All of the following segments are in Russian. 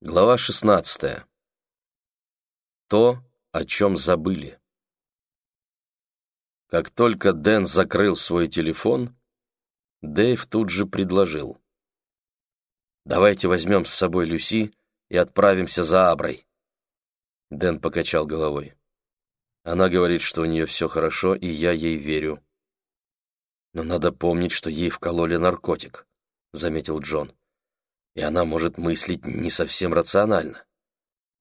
Глава 16. То, о чем забыли. Как только Дэн закрыл свой телефон, Дэйв тут же предложил. «Давайте возьмем с собой Люси и отправимся за Аброй». Дэн покачал головой. Она говорит, что у нее все хорошо, и я ей верю. «Но надо помнить, что ей вкололи наркотик», — заметил Джон и она может мыслить не совсем рационально.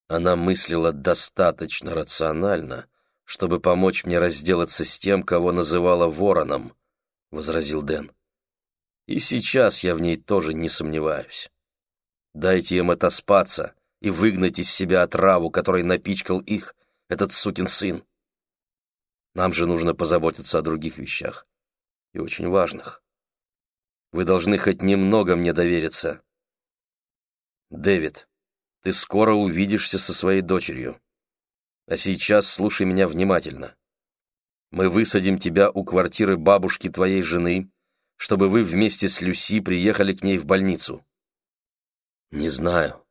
Она мыслила достаточно рационально, чтобы помочь мне разделаться с тем, кого называла вороном, — возразил Дэн. И сейчас я в ней тоже не сомневаюсь. Дайте им отоспаться и выгнать из себя отраву, которой напичкал их этот сукин сын. Нам же нужно позаботиться о других вещах, и очень важных. Вы должны хоть немного мне довериться. «Дэвид, ты скоро увидишься со своей дочерью. А сейчас слушай меня внимательно. Мы высадим тебя у квартиры бабушки твоей жены, чтобы вы вместе с Люси приехали к ней в больницу». «Не знаю,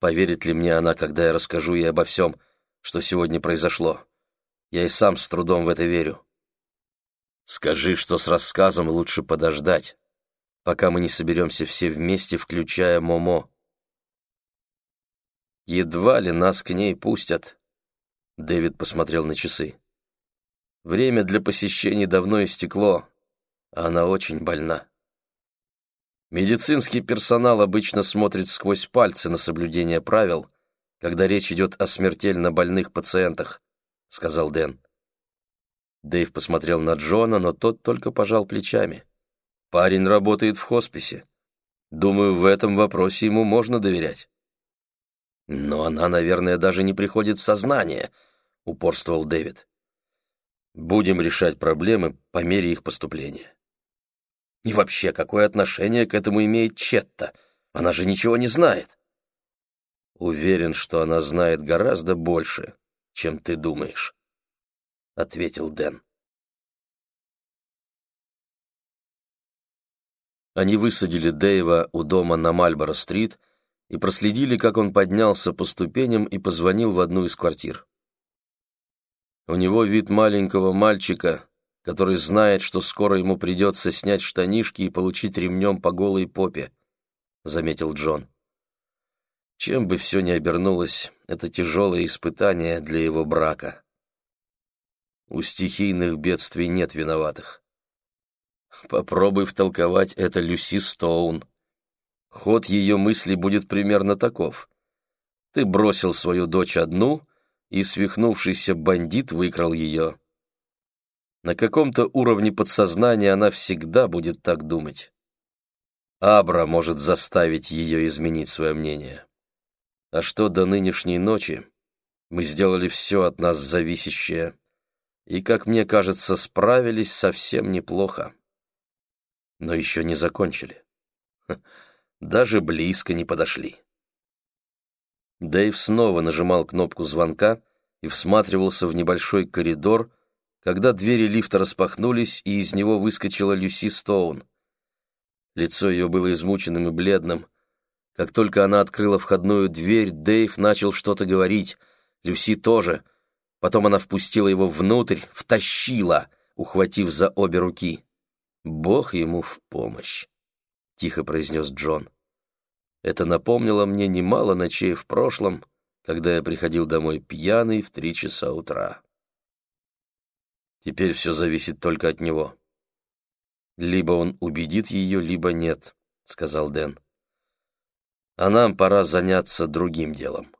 поверит ли мне она, когда я расскажу ей обо всем, что сегодня произошло. Я и сам с трудом в это верю. Скажи, что с рассказом лучше подождать, пока мы не соберемся все вместе, включая Момо. Едва ли нас к ней пустят. Дэвид посмотрел на часы. Время для посещений давно истекло, а она очень больна. Медицинский персонал обычно смотрит сквозь пальцы на соблюдение правил, когда речь идет о смертельно больных пациентах, сказал Дэн. Дэйв посмотрел на Джона, но тот только пожал плечами. Парень работает в хосписе. Думаю, в этом вопросе ему можно доверять. «Но она, наверное, даже не приходит в сознание», — упорствовал Дэвид. «Будем решать проблемы по мере их поступления». «И вообще, какое отношение к этому имеет Четта? Она же ничего не знает». «Уверен, что она знает гораздо больше, чем ты думаешь», — ответил Дэн. Они высадили Дэйва у дома на Мальборо-стрит, и проследили, как он поднялся по ступеням и позвонил в одну из квартир. У него вид маленького мальчика, который знает, что скоро ему придется снять штанишки и получить ремнем по голой попе, — заметил Джон. Чем бы все ни обернулось, это тяжелое испытание для его брака. У стихийных бедствий нет виноватых. Попробуй втолковать это Люси Стоун, Ход ее мысли будет примерно таков. Ты бросил свою дочь одну, и свихнувшийся бандит выкрал ее. На каком-то уровне подсознания она всегда будет так думать. Абра может заставить ее изменить свое мнение. А что до нынешней ночи, мы сделали все от нас зависящее, и, как мне кажется, справились совсем неплохо. Но еще не закончили даже близко не подошли. Дэйв снова нажимал кнопку звонка и всматривался в небольшой коридор, когда двери лифта распахнулись, и из него выскочила Люси Стоун. Лицо ее было измученным и бледным. Как только она открыла входную дверь, Дэйв начал что-то говорить. Люси тоже. Потом она впустила его внутрь, втащила, ухватив за обе руки. Бог ему в помощь тихо произнес Джон. Это напомнило мне немало ночей в прошлом, когда я приходил домой пьяный в три часа утра. Теперь все зависит только от него. Либо он убедит ее, либо нет, — сказал Дэн. А нам пора заняться другим делом.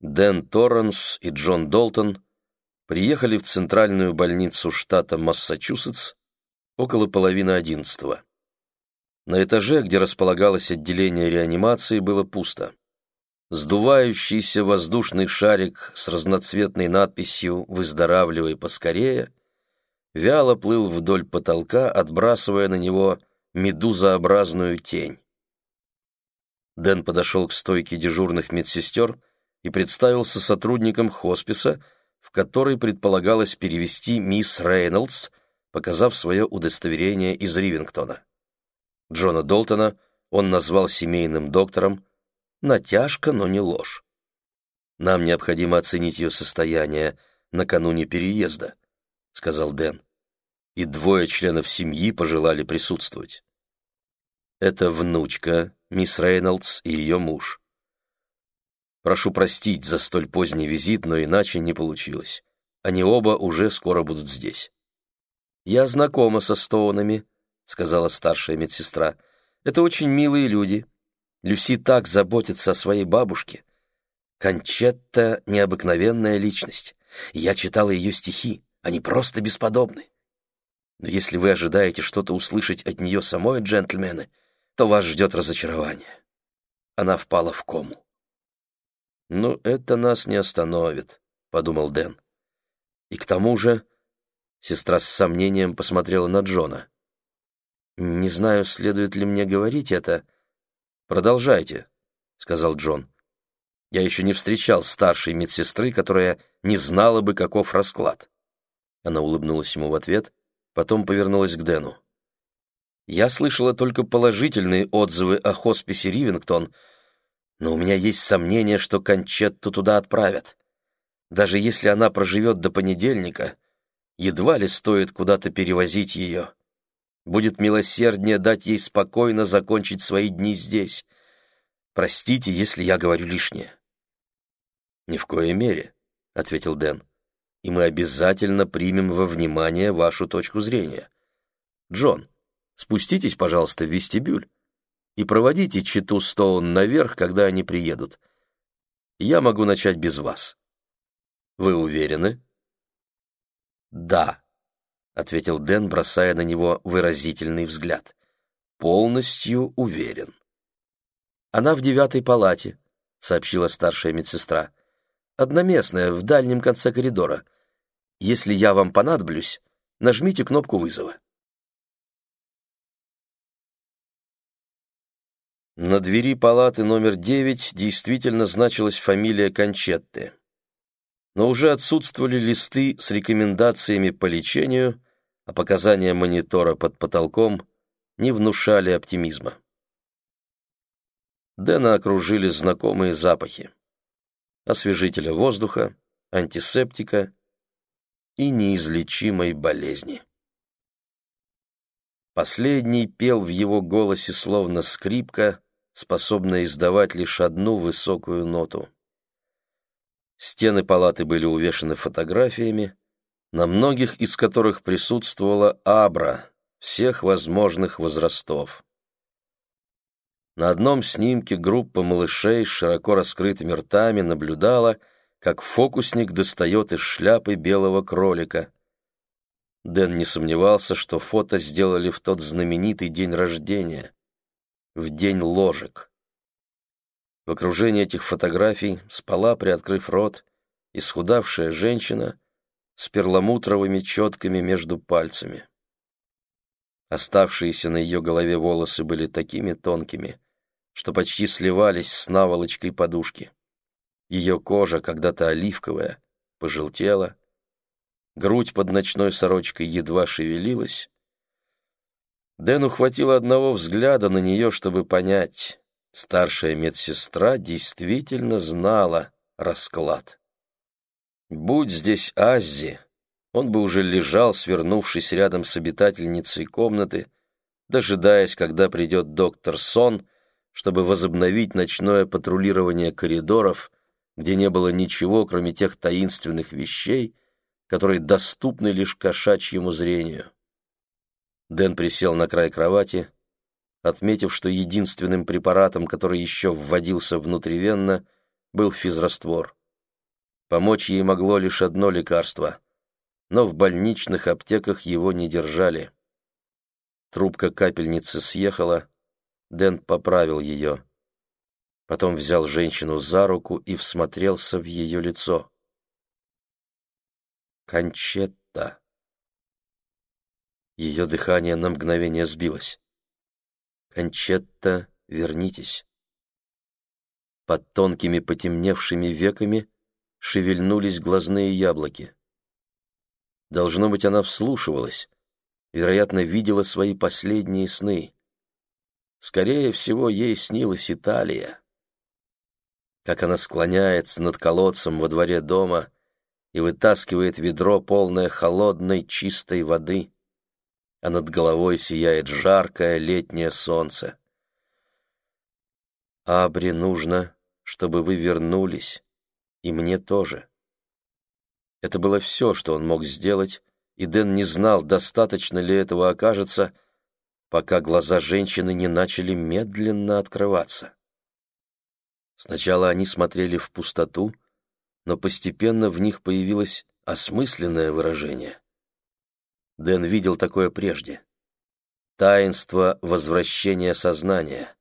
Дэн Торренс и Джон Долтон приехали в центральную больницу штата Массачусетс около половины одиннадцатого. На этаже, где располагалось отделение реанимации, было пусто. Сдувающийся воздушный шарик с разноцветной надписью «Выздоравливай поскорее» вяло плыл вдоль потолка, отбрасывая на него медузообразную тень. Дэн подошел к стойке дежурных медсестер и представился сотрудником хосписа, в который предполагалось перевести мисс Рейнольдс, показав свое удостоверение из Ривингтона. Джона Долтона он назвал семейным доктором. Натяжка, но не ложь. Нам необходимо оценить ее состояние накануне переезда, сказал Дэн. И двое членов семьи пожелали присутствовать. Это внучка, мисс Рейнольдс и ее муж. Прошу простить за столь поздний визит, но иначе не получилось. Они оба уже скоро будут здесь. «Я знакома со Стоунами», — сказала старшая медсестра. «Это очень милые люди. Люси так заботится о своей бабушке. Кончетта — необыкновенная личность. Я читала ее стихи, они просто бесподобны. Но если вы ожидаете что-то услышать от нее самой, джентльмены, то вас ждет разочарование». Она впала в кому. «Ну, это нас не остановит», — подумал Дэн. «И к тому же Сестра с сомнением посмотрела на Джона. «Не знаю, следует ли мне говорить это». «Продолжайте», — сказал Джон. «Я еще не встречал старшей медсестры, которая не знала бы, каков расклад». Она улыбнулась ему в ответ, потом повернулась к Дэну. «Я слышала только положительные отзывы о хосписе Ривингтон, но у меня есть сомнение, что Кончетту туда отправят. Даже если она проживет до понедельника, едва ли стоит куда-то перевозить ее. Будет милосерднее дать ей спокойно закончить свои дни здесь. Простите, если я говорю лишнее. «Ни в коей мере», — ответил Дэн, — «и мы обязательно примем во внимание вашу точку зрения. Джон, спуститесь, пожалуйста, в вестибюль и проводите Читу Стоун наверх, когда они приедут. Я могу начать без вас. Вы уверены?» «Да», — ответил Дэн, бросая на него выразительный взгляд. «Полностью уверен». «Она в девятой палате», — сообщила старшая медсестра. «Одноместная, в дальнем конце коридора. Если я вам понадоблюсь, нажмите кнопку вызова». На двери палаты номер девять действительно значилась фамилия Кончетты но уже отсутствовали листы с рекомендациями по лечению, а показания монитора под потолком не внушали оптимизма. Дэна окружили знакомые запахи. Освежителя воздуха, антисептика и неизлечимой болезни. Последний пел в его голосе словно скрипка, способная издавать лишь одну высокую ноту. Стены палаты были увешаны фотографиями, на многих из которых присутствовала Абра всех возможных возрастов. На одном снимке группа малышей с широко раскрытыми ртами наблюдала, как фокусник достает из шляпы белого кролика. Дэн не сомневался, что фото сделали в тот знаменитый день рождения, в день ложек. В окружении этих фотографий спала, приоткрыв рот, исхудавшая женщина с перламутровыми четками между пальцами. Оставшиеся на ее голове волосы были такими тонкими, что почти сливались с наволочкой подушки. Ее кожа, когда-то оливковая, пожелтела, грудь под ночной сорочкой едва шевелилась. Дэну хватило одного взгляда на нее, чтобы понять, Старшая медсестра действительно знала расклад. Будь здесь Аззи, он бы уже лежал, свернувшись рядом с обитательницей комнаты, дожидаясь, когда придет доктор Сон, чтобы возобновить ночное патрулирование коридоров, где не было ничего, кроме тех таинственных вещей, которые доступны лишь кошачьему зрению. Дэн присел на край кровати, отметив, что единственным препаратом, который еще вводился внутривенно, был физраствор. Помочь ей могло лишь одно лекарство, но в больничных аптеках его не держали. Трубка капельницы съехала, Дэн поправил ее. Потом взял женщину за руку и всмотрелся в ее лицо. Кончетта. Ее дыхание на мгновение сбилось. Кончетта, вернитесь. Под тонкими потемневшими веками шевельнулись глазные яблоки. Должно быть, она вслушивалась, вероятно, видела свои последние сны. скорее всего, ей снилась Италия. Как она склоняется над колодцем во дворе дома и вытаскивает ведро, полное холодной чистой воды, а над головой сияет жаркое летнее солнце. Абре нужно, чтобы вы вернулись, и мне тоже. Это было все, что он мог сделать, и Дэн не знал, достаточно ли этого окажется, пока глаза женщины не начали медленно открываться. Сначала они смотрели в пустоту, но постепенно в них появилось осмысленное выражение. Дэн видел такое прежде. Таинство возвращения сознания.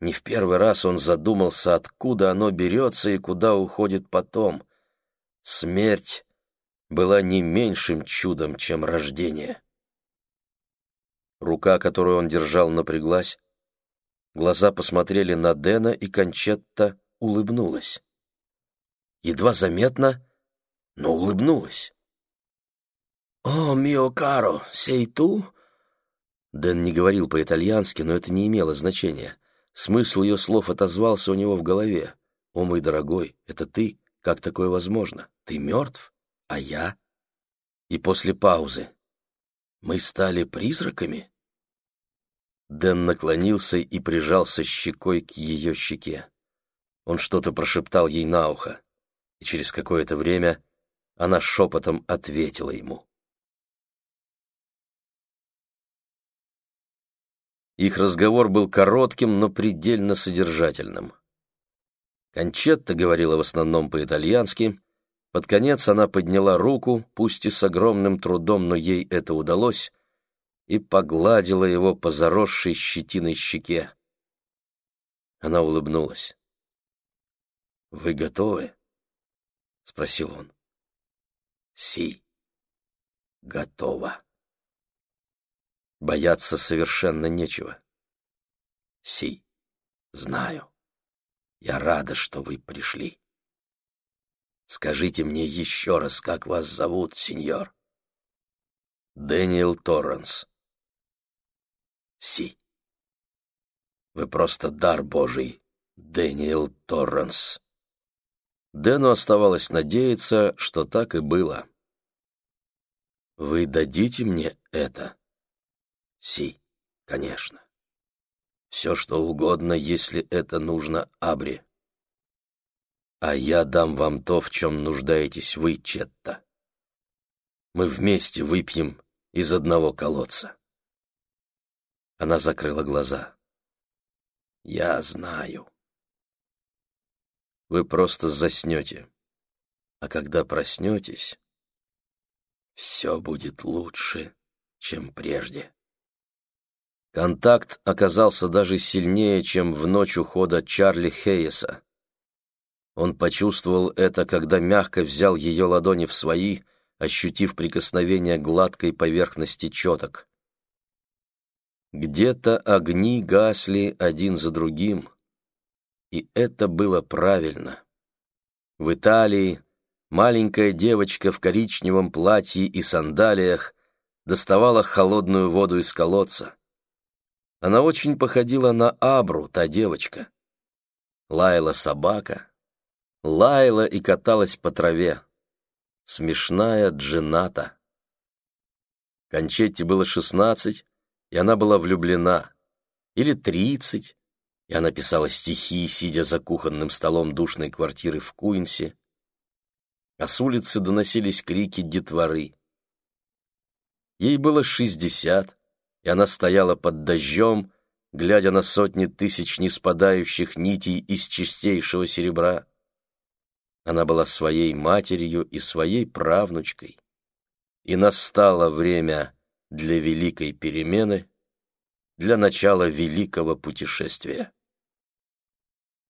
Не в первый раз он задумался, откуда оно берется и куда уходит потом. Смерть была не меньшим чудом, чем рождение. Рука, которую он держал, напряглась. Глаза посмотрели на Дэна, и Кончетта улыбнулась. Едва заметно, но улыбнулась. «О, мио каро, сей ту?» Дэн не говорил по-итальянски, но это не имело значения. Смысл ее слов отозвался у него в голове. «О, мой дорогой, это ты? Как такое возможно? Ты мертв? А я?» И после паузы. «Мы стали призраками?» Дэн наклонился и прижался щекой к ее щеке. Он что-то прошептал ей на ухо, и через какое-то время она шепотом ответила ему. Их разговор был коротким, но предельно содержательным. Кончетта говорила в основном по-итальянски. Под конец она подняла руку, пусть и с огромным трудом, но ей это удалось, и погладила его по заросшей щетиной щеке. Она улыбнулась. «Вы готовы?» — спросил он. «Си, готова». Бояться совершенно нечего. Си, знаю. Я рада, что вы пришли. Скажите мне еще раз, как вас зовут, сеньор? Дэниел Торренс. Си. Вы просто дар Божий, Дэниел Торренс. Дэну оставалось надеяться, что так и было. Вы дадите мне это? Си, конечно. Все, что угодно, если это нужно Абри. А я дам вам то, в чем нуждаетесь вы, Четта. Мы вместе выпьем из одного колодца. Она закрыла глаза. Я знаю. Вы просто заснете. А когда проснетесь, все будет лучше, чем прежде. Контакт оказался даже сильнее, чем в ночь ухода Чарли Хейеса. Он почувствовал это, когда мягко взял ее ладони в свои, ощутив прикосновение гладкой поверхности четок. Где-то огни гасли один за другим, и это было правильно. В Италии маленькая девочка в коричневом платье и сандалиях доставала холодную воду из колодца. Она очень походила на Абру, та девочка. Лаяла собака, лаяла и каталась по траве. Смешная Джината. Кончетте было шестнадцать, и она была влюблена. Или тридцать, и она писала стихи, сидя за кухонным столом душной квартиры в Куинсе. А с улицы доносились крики детворы. Ей было шестьдесят, и она стояла под дождем, глядя на сотни тысяч неспадающих нитей из чистейшего серебра. Она была своей матерью и своей правнучкой. И настало время для великой перемены, для начала великого путешествия.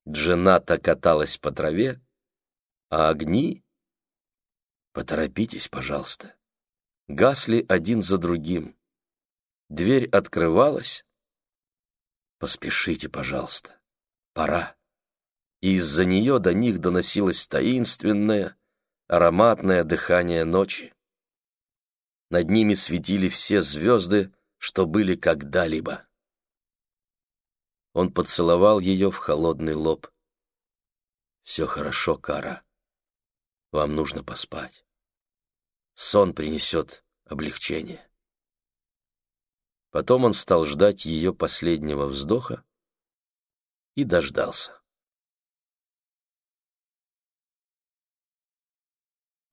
Джената каталась по траве, а огни... Поторопитесь, пожалуйста. Гасли один за другим. Дверь открывалась. «Поспешите, пожалуйста. Пора». И из-за нее до них доносилось таинственное, ароматное дыхание ночи. Над ними светили все звезды, что были когда-либо. Он поцеловал ее в холодный лоб. «Все хорошо, Кара. Вам нужно поспать. Сон принесет облегчение». Потом он стал ждать ее последнего вздоха и дождался.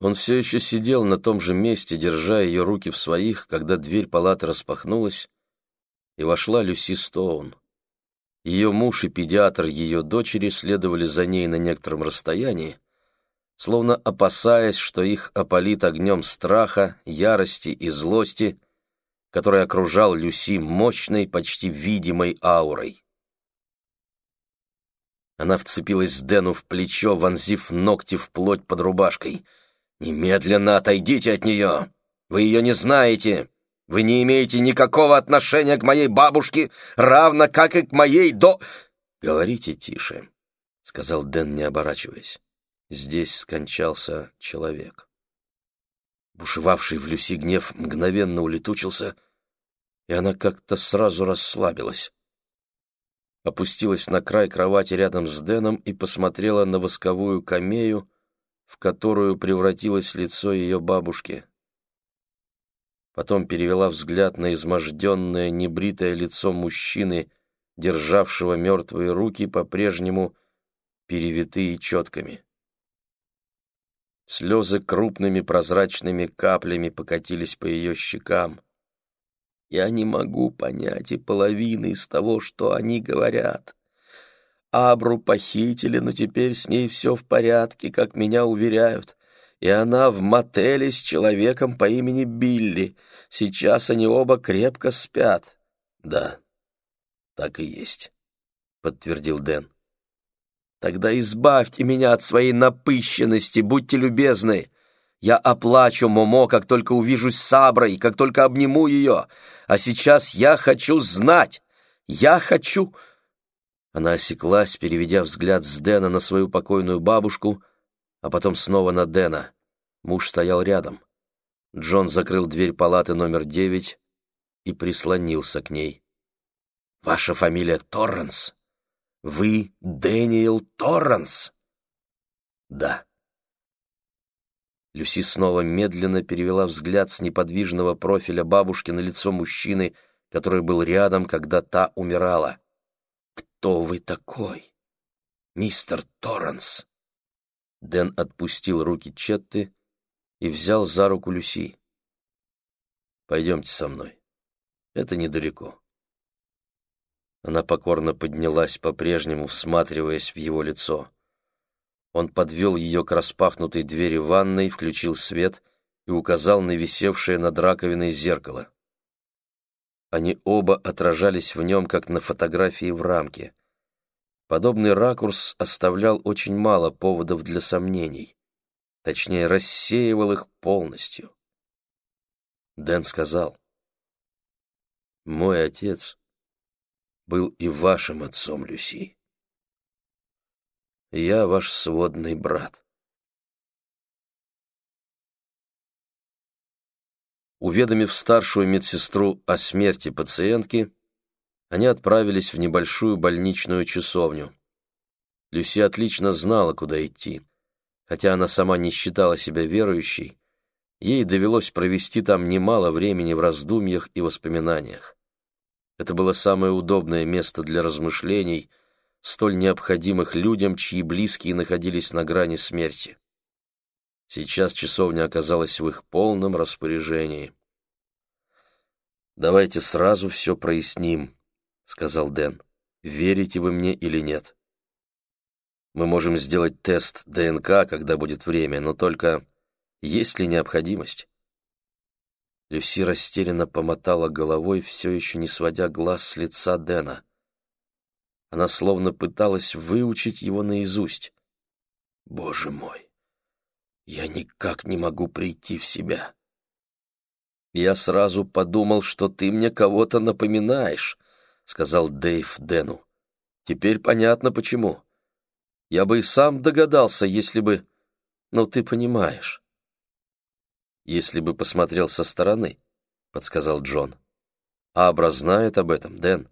Он все еще сидел на том же месте, держа ее руки в своих, когда дверь палаты распахнулась, и вошла Люси Стоун. Ее муж и педиатр ее дочери следовали за ней на некотором расстоянии, словно опасаясь, что их опалит огнем страха, ярости и злости, который окружал Люси мощной, почти видимой аурой. Она вцепилась Дэну в плечо, вонзив ногти в плоть под рубашкой. «Немедленно отойдите от нее! Вы ее не знаете! Вы не имеете никакого отношения к моей бабушке, равно как и к моей до...» «Говорите тише», — сказал Дэн, не оборачиваясь. «Здесь скончался человек». Бушевавший в Люси гнев мгновенно улетучился, и она как-то сразу расслабилась. Опустилась на край кровати рядом с Дэном и посмотрела на восковую камею, в которую превратилось лицо ее бабушки. Потом перевела взгляд на изможденное, небритое лицо мужчины, державшего мертвые руки, по-прежнему перевитые четками. Слезы крупными прозрачными каплями покатились по ее щекам. Я не могу понять и половины из того, что они говорят. Абру похитили, но теперь с ней все в порядке, как меня уверяют. И она в мотеле с человеком по имени Билли. Сейчас они оба крепко спят. Да, так и есть, подтвердил Дэн. Тогда избавьте меня от своей напыщенности, будьте любезны. Я оплачу Момо, как только увижусь с Аброй, как только обниму ее. А сейчас я хочу знать. Я хочу... Она осеклась, переведя взгляд с Дэна на свою покойную бабушку, а потом снова на Дэна. Муж стоял рядом. Джон закрыл дверь палаты номер девять и прислонился к ней. «Ваша фамилия Торренс? Вы Дэниел Торренс?» «Да». Люси снова медленно перевела взгляд с неподвижного профиля бабушки на лицо мужчины, который был рядом, когда та умирала кто вы такой, мистер Торренс?» Дэн отпустил руки Четты и взял за руку Люси. «Пойдемте со мной. Это недалеко». Она покорно поднялась, по-прежнему всматриваясь в его лицо. Он подвел ее к распахнутой двери ванной, включил свет и указал на висевшее над раковиной зеркало. Они оба отражались в нем, как на фотографии в рамке. Подобный ракурс оставлял очень мало поводов для сомнений. Точнее, рассеивал их полностью. Дэн сказал, «Мой отец был и вашим отцом, Люси. Я ваш сводный брат». Уведомив старшую медсестру о смерти пациентки, они отправились в небольшую больничную часовню. Люси отлично знала, куда идти. Хотя она сама не считала себя верующей, ей довелось провести там немало времени в раздумьях и воспоминаниях. Это было самое удобное место для размышлений, столь необходимых людям, чьи близкие находились на грани смерти. Сейчас часовня оказалась в их полном распоряжении. «Давайте сразу все проясним», — сказал Дэн. «Верите вы мне или нет? Мы можем сделать тест ДНК, когда будет время, но только есть ли необходимость?» Люси растерянно помотала головой, все еще не сводя глаз с лица Дэна. Она словно пыталась выучить его наизусть. «Боже мой! Я никак не могу прийти в себя!» «Я сразу подумал, что ты мне кого-то напоминаешь», — сказал Дэйв Дэну. «Теперь понятно, почему. Я бы и сам догадался, если бы... Ну, ты понимаешь». «Если бы посмотрел со стороны», — подсказал Джон. «Абра знает об этом, Дэн».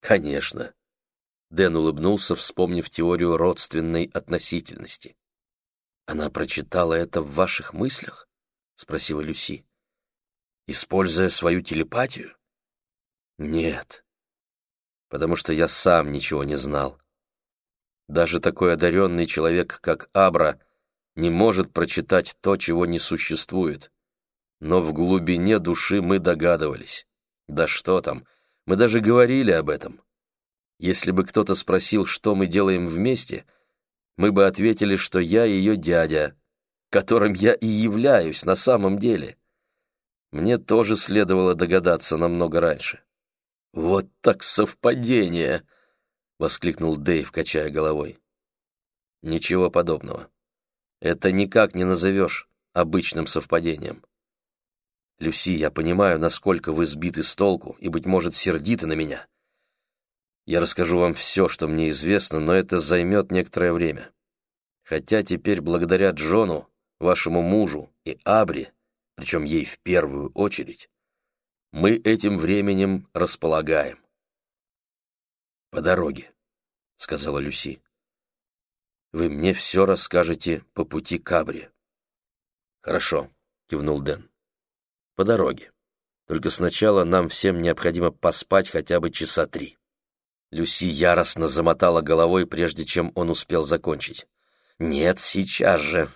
Конечно. Дэн улыбнулся, вспомнив теорию родственной относительности. Она прочитала это в ваших мыслях? спросила Люси. Используя свою телепатию? Нет. Потому что я сам ничего не знал. Даже такой одаренный человек, как Абра, не может прочитать то, чего не существует. Но в глубине души мы догадывались. Да что там, мы даже говорили об этом. Если бы кто-то спросил, что мы делаем вместе, мы бы ответили, что я ее дядя, которым я и являюсь на самом деле. Мне тоже следовало догадаться намного раньше. «Вот так совпадение!» — воскликнул Дэйв, качая головой. «Ничего подобного. Это никак не назовешь обычным совпадением. Люси, я понимаю, насколько вы сбиты с толку и, быть может, сердиты на меня. Я расскажу вам все, что мне известно, но это займет некоторое время. Хотя теперь, благодаря Джону, вашему мужу и Абри, причем ей в первую очередь, мы этим временем располагаем. «По дороге», — сказала Люси. «Вы мне все расскажете по пути к Абри». «Хорошо», — кивнул Дэн. «По дороге. Только сначала нам всем необходимо поспать хотя бы часа три». Люси яростно замотала головой, прежде чем он успел закончить. «Нет, сейчас же.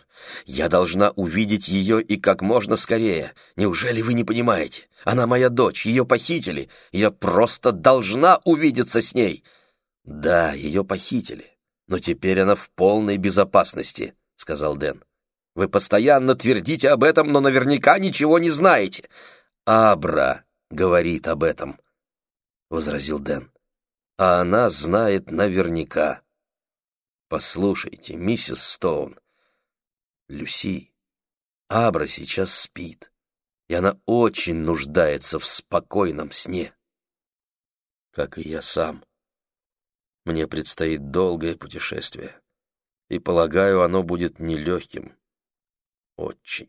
Я должна увидеть ее и как можно скорее. Неужели вы не понимаете? Она моя дочь, ее похитили. Я просто должна увидеться с ней». «Да, ее похитили. Но теперь она в полной безопасности», — сказал Дэн. «Вы постоянно твердите об этом, но наверняка ничего не знаете». «Абра говорит об этом», — возразил Дэн а она знает наверняка. Послушайте, миссис Стоун, Люси, Абра сейчас спит, и она очень нуждается в спокойном сне. Как и я сам. Мне предстоит долгое путешествие, и, полагаю, оно будет нелегким. Очень.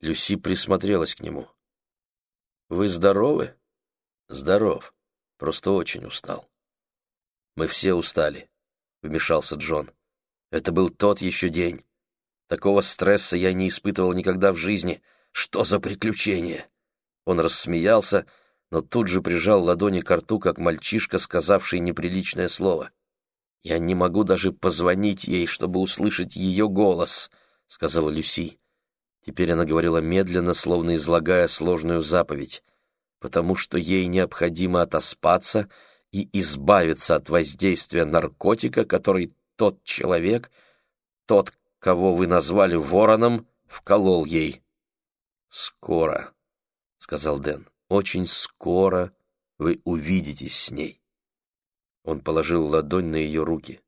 Люси присмотрелась к нему. «Вы здоровы?» «Здоров. Просто очень устал. Мы все устали, вмешался Джон. Это был тот еще день. Такого стресса я не испытывал никогда в жизни. Что за приключение? Он рассмеялся, но тут же прижал ладони к рту, как мальчишка, сказавший неприличное слово. «Я не могу даже позвонить ей, чтобы услышать ее голос», — сказала Люси. Теперь она говорила медленно, словно излагая сложную заповедь потому что ей необходимо отоспаться и избавиться от воздействия наркотика, который тот человек, тот, кого вы назвали вороном, вколол ей. «Скоро», — сказал Дэн, — «очень скоро вы увидитесь с ней». Он положил ладонь на ее руки.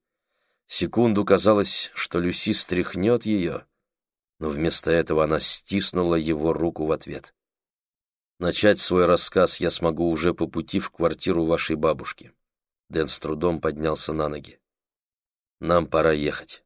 Секунду казалось, что Люси стряхнет ее, но вместо этого она стиснула его руку в ответ. Начать свой рассказ я смогу уже по пути в квартиру вашей бабушки. Дэн с трудом поднялся на ноги. Нам пора ехать.